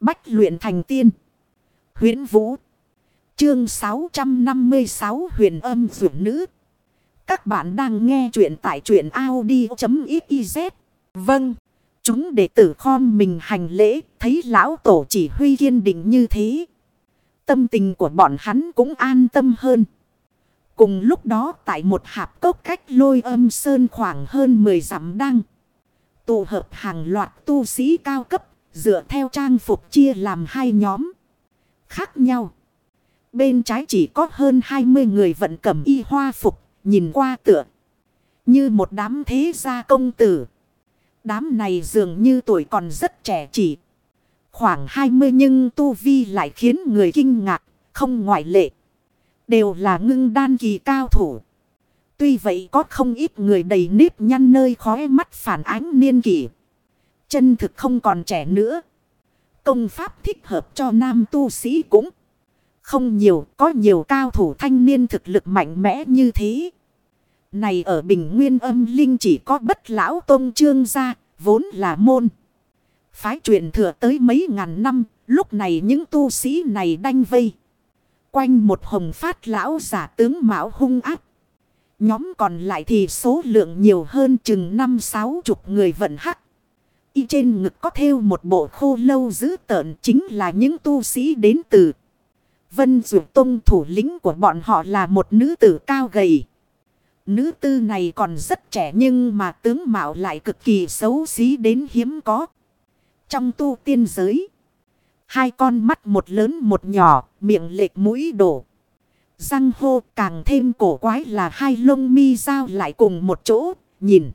Bách luyện thành tiên. huyễn Vũ. Chương 656 huyền âm dược nữ. Các bạn đang nghe truyện tại truyện Audi.xyz. Vâng. Chúng đệ tử khom mình hành lễ. Thấy lão tổ chỉ huy kiên định như thế. Tâm tình của bọn hắn cũng an tâm hơn. Cùng lúc đó, tại một hạp cốc cách lôi âm sơn khoảng hơn 10 dặm đăng. Tụ hợp hàng loạt tu sĩ cao cấp dựa theo trang phục chia làm hai nhóm khác nhau. Bên trái chỉ có hơn 20 người vận cẩm y hoa phục, nhìn qua tựa. Như một đám thế gia công tử. Đám này dường như tuổi còn rất trẻ chỉ. Khoảng 20 nhưng tu vi lại khiến người kinh ngạc, không ngoại lệ. Đều là ngưng đan kỳ cao thủ. Tuy vậy có không ít người đầy nếp nhăn nơi khóe mắt phản ánh niên kỷ. Chân thực không còn trẻ nữa. Công pháp thích hợp cho nam tu sĩ cũng không nhiều. Có nhiều cao thủ thanh niên thực lực mạnh mẽ như thế. Này ở bình nguyên âm linh chỉ có bất lão tôn trương gia, vốn là môn. Phái truyền thừa tới mấy ngàn năm, lúc này những tu sĩ này đanh vây. Quanh một hồng phát lão giả tướng mạo hung áp. Nhóm còn lại thì số lượng nhiều hơn chừng năm sáu chục người vận hắc. Y trên ngực có thêu một bộ khô lâu dữ tợn chính là những tu sĩ đến từ. Vân Dược Tông thủ lĩnh của bọn họ là một nữ tử cao gầy. Nữ tư này còn rất trẻ nhưng mà tướng mạo lại cực kỳ xấu xí đến hiếm có. Trong tu tiên giới, hai con mắt một lớn một nhỏ, miệng lệch mũi đổ. Răng hô càng thêm cổ quái là hai lông mi giao lại cùng một chỗ, nhìn.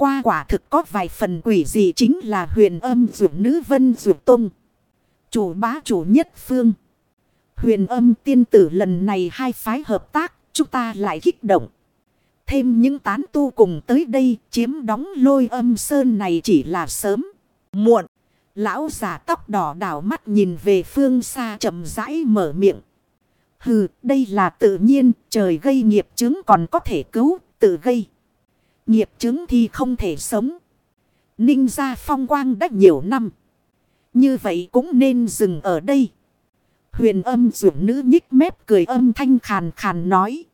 Qua quả thực có vài phần quỷ gì chính là huyền âm dụng nữ vân dụng tông. Chủ bá chủ nhất phương. Huyền âm tiên tử lần này hai phái hợp tác, chúng ta lại kích động. Thêm những tán tu cùng tới đây chiếm đóng lôi âm sơn này chỉ là sớm, muộn. Lão giả tóc đỏ đảo mắt nhìn về phương xa chậm rãi mở miệng. Hừ, đây là tự nhiên, trời gây nghiệp chứng còn có thể cứu, tự gây. Nghiệp chứng thì không thể sống. Ninh ra phong quang đã nhiều năm. Như vậy cũng nên dừng ở đây. Huyền âm dưỡng nữ nhích mép cười âm thanh khàn khàn nói.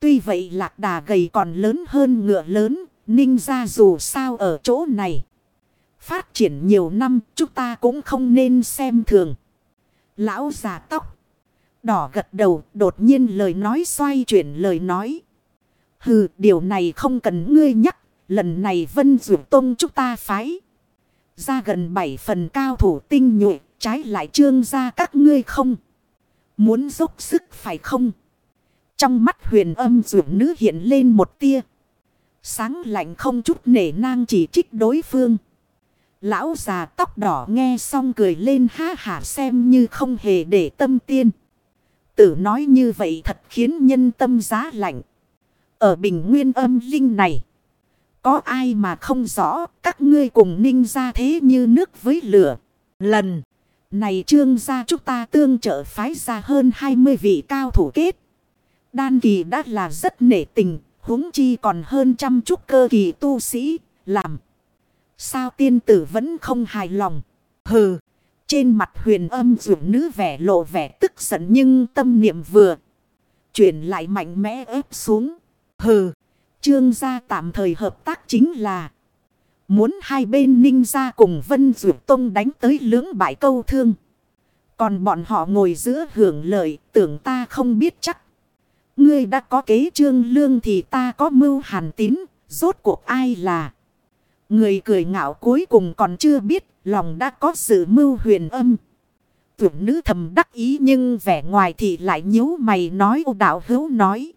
Tuy vậy lạc đà gầy còn lớn hơn ngựa lớn. Ninh ra dù sao ở chỗ này. Phát triển nhiều năm, chúng ta cũng không nên xem thường. Lão già tóc. Đỏ gật đầu, đột nhiên lời nói xoay chuyển lời nói. Hừ, điều này không cần ngươi nhắc. Lần này Vân Dụ Tông chúng ta phái. Ra gần bảy phần cao thủ tinh nhuệ, trái lại trương ra các ngươi không. Muốn dốc sức phải không? Trong mắt huyền âm dụ nữ hiện lên một tia. Sáng lạnh không chút nể nang chỉ trích đối phương. Lão già tóc đỏ nghe xong cười lên ha hả xem như không hề để tâm tiên. Tử nói như vậy thật khiến nhân tâm giá lạnh. Ở bình nguyên âm linh này. Có ai mà không rõ các ngươi cùng ninh ra thế như nước với lửa. Lần này trương gia chúng ta tương trợ phái ra hơn 20 vị cao thủ kết. Đan kỳ đã là rất nể tình. huống chi còn hơn trăm trúc cơ kỳ tu sĩ làm. Sao tiên tử vẫn không hài lòng. Hừ. Trên mặt huyền âm dưỡng nữ vẻ lộ vẻ tức giận nhưng tâm niệm vừa. Chuyển lại mạnh mẽ ép xuống. Hừ, trương gia tạm thời hợp tác chính là muốn hai bên ninh gia cùng Vân Dược Tông đánh tới lưỡng bại câu thương. Còn bọn họ ngồi giữa hưởng lợi tưởng ta không biết chắc. Ngươi đã có kế trương lương thì ta có mưu hàn tín, rốt cuộc ai là. Người cười ngạo cuối cùng còn chưa biết, lòng đã có sự mưu huyền âm. Tưởng nữ thầm đắc ý nhưng vẻ ngoài thì lại nhíu mày nói ô đạo hữu nói.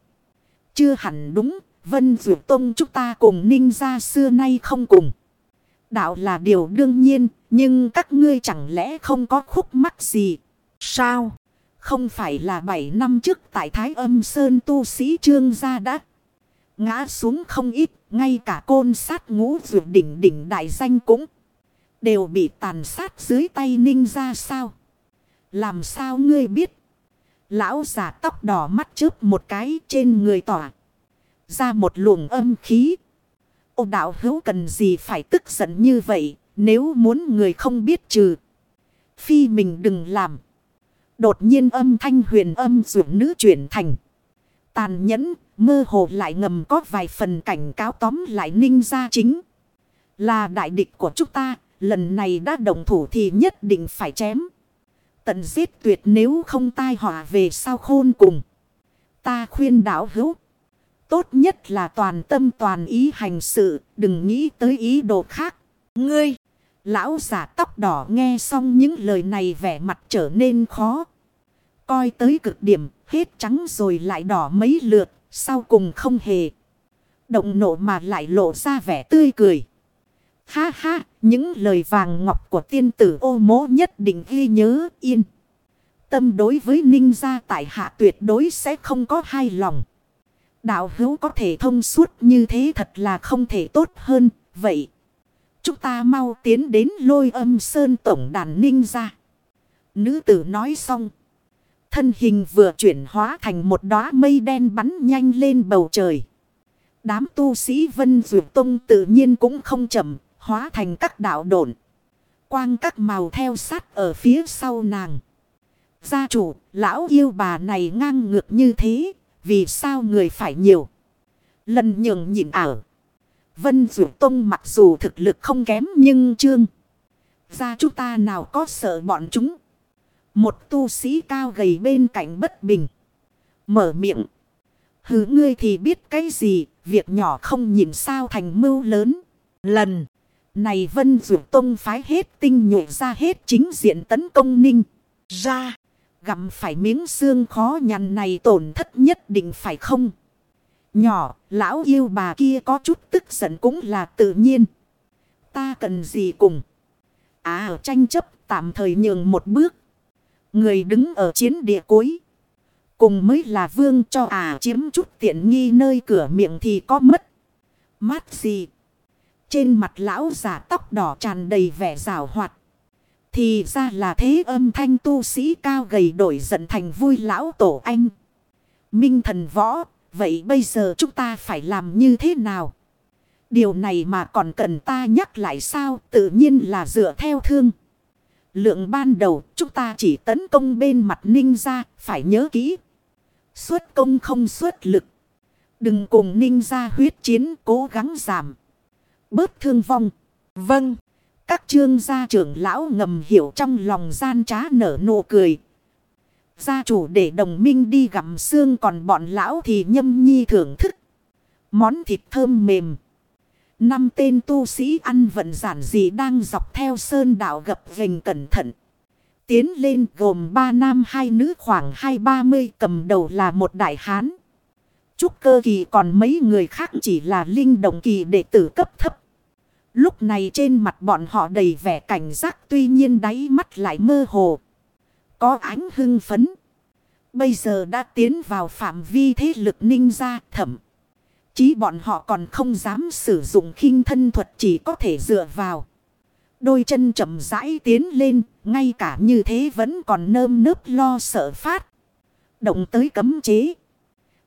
Chưa hẳn đúng, Vân Dược Tông chúng ta cùng ninh gia xưa nay không cùng. Đạo là điều đương nhiên, nhưng các ngươi chẳng lẽ không có khúc mắc gì? Sao? Không phải là 7 năm trước tại Thái Âm Sơn tu sĩ trương gia đã ngã xuống không ít, ngay cả côn sát ngũ dược đỉnh đỉnh đại danh cũng đều bị tàn sát dưới tay ninh gia sao? Làm sao ngươi biết? Lão giả tóc đỏ mắt chớp một cái trên người tỏa. Ra một luồng âm khí. Ô đạo hữu cần gì phải tức giận như vậy. Nếu muốn người không biết trừ. Phi mình đừng làm. Đột nhiên âm thanh huyền âm dưỡng nữ chuyển thành. Tàn nhẫn, mơ hồ lại ngầm có vài phần cảnh cáo tóm lại ninh ra chính. Là đại địch của chúng ta, lần này đã đồng thủ thì nhất định phải chém. Tận giết tuyệt nếu không tai họa về sao khôn cùng. Ta khuyên đảo hữu. Tốt nhất là toàn tâm toàn ý hành sự, đừng nghĩ tới ý đồ khác. Ngươi, lão giả tóc đỏ nghe xong những lời này vẻ mặt trở nên khó. Coi tới cực điểm, hết trắng rồi lại đỏ mấy lượt, sau cùng không hề. Động nộ mà lại lộ ra vẻ tươi cười. Ha ha, những lời vàng ngọc của tiên tử ô mố nhất định ghi nhớ yên. Tâm đối với ninh gia tại hạ tuyệt đối sẽ không có hai lòng. Đạo hữu có thể thông suốt như thế thật là không thể tốt hơn, vậy. Chúng ta mau tiến đến lôi âm sơn tổng đàn ninh gia. Nữ tử nói xong. Thân hình vừa chuyển hóa thành một đóa mây đen bắn nhanh lên bầu trời. Đám tu sĩ vân dược tông tự nhiên cũng không chậm, hóa thành các đạo độn. Quang các màu theo sát ở phía sau nàng. Gia chủ, lão yêu bà này ngang ngược như thế, vì sao người phải nhiều? Lần nhường nhịn ở. Vân Dụ Tông mặc dù thực lực không kém nhưng trương. gia chúng ta nào có sợ bọn chúng. Một tu sĩ cao gầy bên cạnh bất bình. Mở miệng. Hứ ngươi thì biết cái gì, việc nhỏ không nhìn sao thành mưu lớn. Lần này Vân Dụ Tông phái hết tinh nhuệ ra hết chính diện tấn công ninh. Ra, gặm phải miếng xương khó nhằn này tổn thất nhất định phải không? Nhỏ, lão yêu bà kia có chút tức giận cũng là tự nhiên. Ta cần gì cùng? À, tranh chấp tạm thời nhường một bước. Người đứng ở chiến địa cuối. Cùng mới là vương cho à chiếm chút tiện nghi nơi cửa miệng thì có mất. Mát gì? Trên mặt lão giả tóc đỏ tràn đầy vẻ rào hoạt. Thì ra là thế âm thanh tu sĩ cao gầy đổi giận thành vui lão tổ anh. Minh thần võ, vậy bây giờ chúng ta phải làm như thế nào? Điều này mà còn cần ta nhắc lại sao tự nhiên là dựa theo thương. Lượng ban đầu chúng ta chỉ tấn công bên mặt ninh ra, phải nhớ kỹ. Xuất công không xuất lực. Đừng cùng ninh ra huyết chiến cố gắng giảm. Bớt thương vong. Vâng. Các trương gia trưởng lão ngầm hiểu trong lòng gian trá nở nụ cười. Gia chủ để đồng minh đi gặm xương còn bọn lão thì nhâm nhi thưởng thức. Món thịt thơm mềm. Năm tên tu sĩ ăn vận giản dị đang dọc theo sơn đảo gập gành cẩn thận. Tiến lên gồm ba nam hai nữ khoảng hai ba mươi cầm đầu là một đại hán. Trúc cơ kỳ còn mấy người khác chỉ là linh động kỳ đệ tử cấp thấp. Lúc này trên mặt bọn họ đầy vẻ cảnh giác tuy nhiên đáy mắt lại mơ hồ. Có ánh hưng phấn. Bây giờ đã tiến vào phạm vi thế lực ninh gia thẩm. Chí bọn họ còn không dám sử dụng khinh thân thuật chỉ có thể dựa vào. Đôi chân chậm rãi tiến lên, ngay cả như thế vẫn còn nơm nớp lo sợ phát. Động tới cấm chế.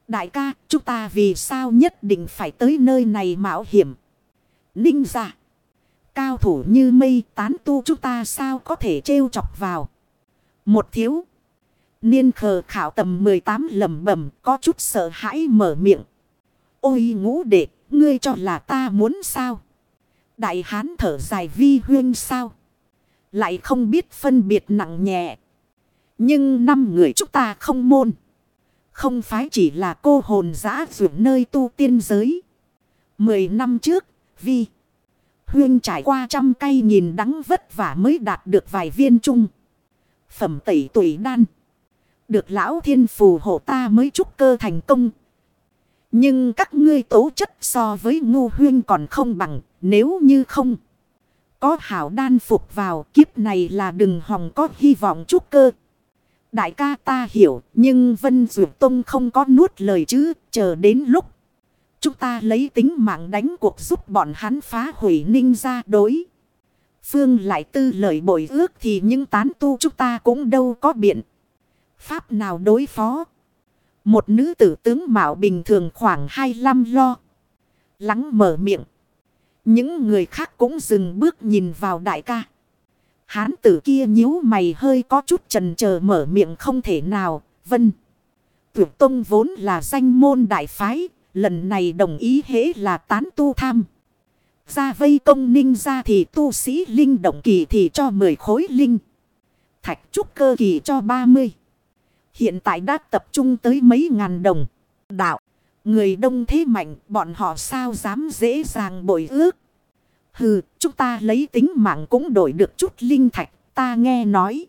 Đại ca, chúng ta vì sao nhất định phải tới nơi này mạo hiểm? Ninh giả Cao thủ như mây tán tu chúng ta sao có thể trêu chọc vào. Một thiếu. Niên khờ khảo tầm 18 lầm bẩm có chút sợ hãi mở miệng. Ôi ngũ đệ, ngươi cho là ta muốn sao? Đại hán thở dài vi huyên sao? Lại không biết phân biệt nặng nhẹ. Nhưng năm người chúng ta không môn. Không phải chỉ là cô hồn giã dụng nơi tu tiên giới. Mười năm trước, vi. Huyên trải qua trăm cây nhìn đắng vất vả mới đạt được vài viên chung. Phẩm tẩy tuổi đan. Được lão thiên phù hộ ta mới trúc cơ thành công. Nhưng các ngươi tố chất so với ngu huyên còn không bằng, nếu như không. Có hảo đan phục vào, kiếp này là đừng hòng có hy vọng trúc cơ. Đại ca ta hiểu, nhưng Vân Duyệt Tông không có nuốt lời chứ, chờ đến lúc. Chúng ta lấy tính mạng đánh cuộc giúp bọn hắn phá hủy ninh ra đối. Phương lại tư lời bội ước thì những tán tu chúng ta cũng đâu có biện. Pháp nào đối phó. Một nữ tử tướng mạo bình thường khoảng 25 lo. Lắng mở miệng. Những người khác cũng dừng bước nhìn vào đại ca. Hán tử kia nhíu mày hơi có chút trần chờ mở miệng không thể nào. Vân. Tuyệt Tông vốn là danh môn đại phái. Lần này đồng ý hễ là tán tu tham. Ra vây công ninh ra thì tu sĩ linh động kỳ thì cho 10 khối linh. Thạch trúc cơ kỳ cho 30. Hiện tại đã tập trung tới mấy ngàn đồng. Đạo. Người đông thế mạnh bọn họ sao dám dễ dàng bội ước. Hừ, chúng ta lấy tính mạng cũng đổi được chút linh thạch, ta nghe nói.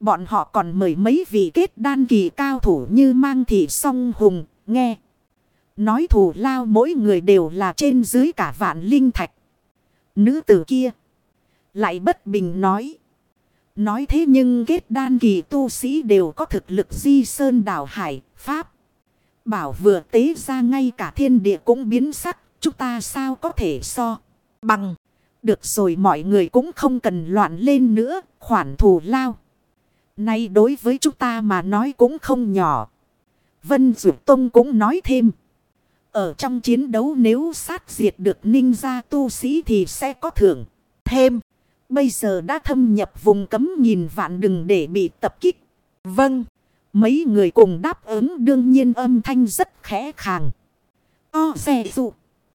Bọn họ còn mời mấy vị kết đan kỳ cao thủ như mang thị song hùng, nghe. Nói thủ lao mỗi người đều là trên dưới cả vạn linh thạch. Nữ tử kia. Lại bất bình nói. Nói thế nhưng kết đan kỳ tu sĩ đều có thực lực di sơn đảo hải, pháp. Bảo vừa tế ra ngay cả thiên địa cũng biến sắc, chúng ta sao có thể so. Bằng. Được rồi mọi người cũng không cần loạn lên nữa, khoản thù lao. Nay đối với chúng ta mà nói cũng không nhỏ. Vân Dược Tông cũng nói thêm. Ở trong chiến đấu nếu sát diệt được ninh gia tu sĩ thì sẽ có thưởng. Thêm. Bây giờ đã thâm nhập vùng cấm nhìn vạn đừng để bị tập kích. Vâng. Mấy người cùng đáp ứng đương nhiên âm thanh rất khẽ khàng. O xe dụng.